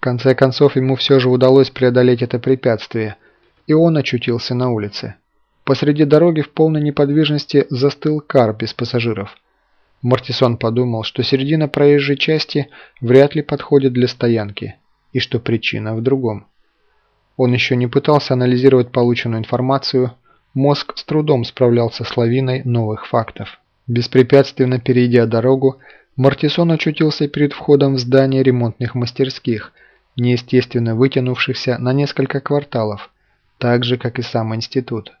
Конце концов, ему все же удалось преодолеть это препятствие, и он очутился на улице. Посреди дороги в полной неподвижности застыл кар без пассажиров. Мартисон подумал, что середина проезжей части вряд ли подходит для стоянки, и что причина в другом. Он еще не пытался анализировать полученную информацию, мозг с трудом справлялся с лавиной новых фактов. Беспрепятственно перейдя дорогу, Мартисон очутился перед входом в здание ремонтных мастерских, неестественно вытянувшихся на несколько кварталов, так же, как и сам институт.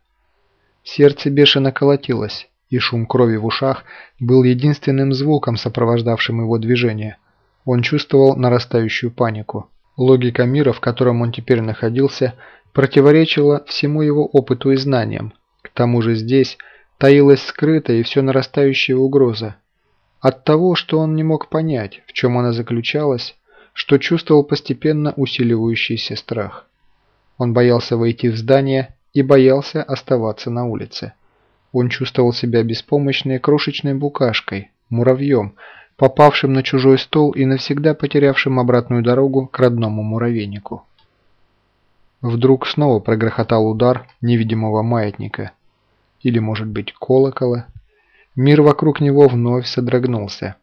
Сердце бешено колотилось, и шум крови в ушах был единственным звуком, сопровождавшим его движение. Он чувствовал нарастающую панику. Логика мира, в котором он теперь находился, противоречила всему его опыту и знаниям. К тому же здесь таилась скрытая и все нарастающая угроза. От того, что он не мог понять, в чем она заключалась, что чувствовал постепенно усиливающийся страх. Он боялся войти в здание и боялся оставаться на улице. Он чувствовал себя беспомощной крошечной букашкой, муравьем, попавшим на чужой стол и навсегда потерявшим обратную дорогу к родному муравейнику. Вдруг снова прогрохотал удар невидимого маятника. Или, может быть, колокола. Мир вокруг него вновь содрогнулся.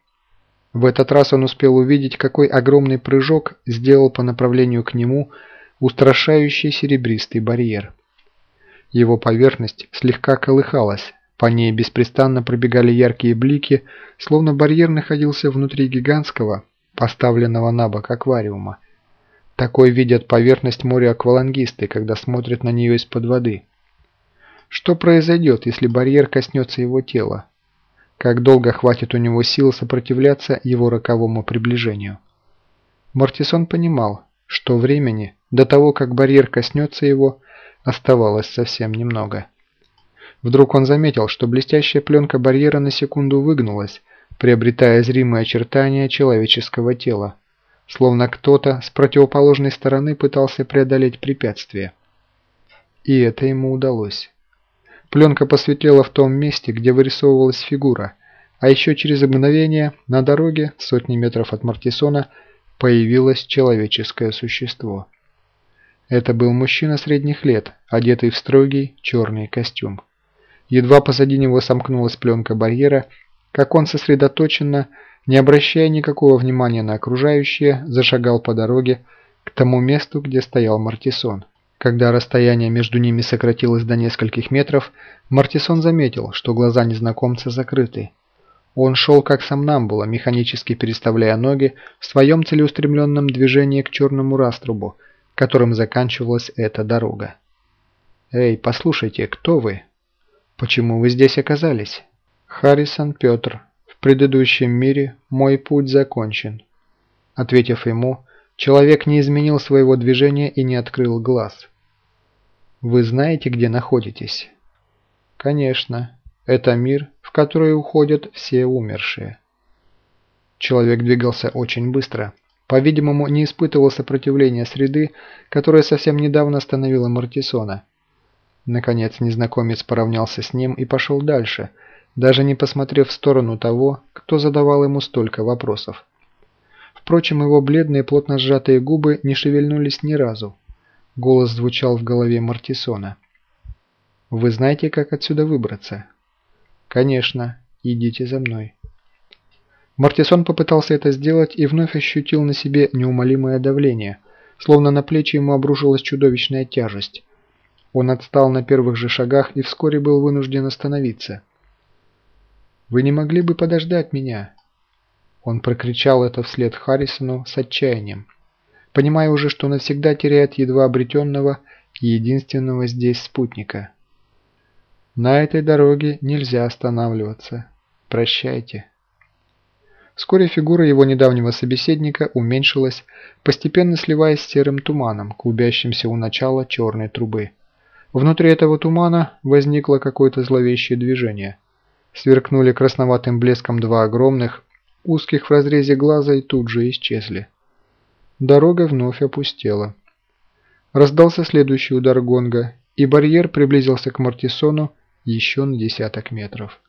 В этот раз он успел увидеть, какой огромный прыжок сделал по направлению к нему устрашающий серебристый барьер. Его поверхность слегка колыхалась, по ней беспрестанно пробегали яркие блики, словно барьер находился внутри гигантского, поставленного на бок аквариума. Такой видят поверхность моря аквалангисты, когда смотрят на нее из-под воды. Что произойдет, если барьер коснется его тела? Как долго хватит у него сил сопротивляться его роковому приближению? Мартисон понимал, что времени до того, как барьер коснется его, Оставалось совсем немного. Вдруг он заметил, что блестящая пленка барьера на секунду выгнулась, приобретая зримые очертания человеческого тела, словно кто-то с противоположной стороны пытался преодолеть препятствие. И это ему удалось. Пленка посветлела в том месте, где вырисовывалась фигура, а еще через мгновение на дороге, сотни метров от Мартисона, появилось человеческое существо. Это был мужчина средних лет, одетый в строгий черный костюм. Едва позади него сомкнулась пленка барьера, как он сосредоточенно, не обращая никакого внимания на окружающее, зашагал по дороге к тому месту, где стоял Мартисон. Когда расстояние между ними сократилось до нескольких метров, Мартисон заметил, что глаза незнакомца закрыты. Он шел как сам Намбула, механически переставляя ноги в своем целеустремленном движении к черному раструбу, которым заканчивалась эта дорога. «Эй, послушайте, кто вы? Почему вы здесь оказались?» «Харрисон Петр. В предыдущем мире мой путь закончен». Ответив ему, человек не изменил своего движения и не открыл глаз. «Вы знаете, где находитесь?» «Конечно. Это мир, в который уходят все умершие». Человек двигался очень быстро. По-видимому, не испытывал сопротивления среды, которая совсем недавно остановила Мартисона. Наконец незнакомец поравнялся с ним и пошел дальше, даже не посмотрев в сторону того, кто задавал ему столько вопросов. Впрочем, его бледные плотно сжатые губы не шевельнулись ни разу. Голос звучал в голове Мартисона. «Вы знаете, как отсюда выбраться?» «Конечно. Идите за мной». Мартисон попытался это сделать и вновь ощутил на себе неумолимое давление, словно на плечи ему обрушилась чудовищная тяжесть. Он отстал на первых же шагах и вскоре был вынужден остановиться. «Вы не могли бы подождать меня?» Он прокричал это вслед Харрисону с отчаянием, понимая уже, что навсегда теряет едва обретенного единственного здесь спутника. «На этой дороге нельзя останавливаться. Прощайте». Вскоре фигура его недавнего собеседника уменьшилась, постепенно сливаясь с серым туманом, клубящимся у начала черной трубы. Внутри этого тумана возникло какое-то зловещее движение. Сверкнули красноватым блеском два огромных, узких в разрезе глаза и тут же исчезли. Дорога вновь опустела. Раздался следующий удар гонга, и барьер приблизился к Мартисону еще на десяток метров.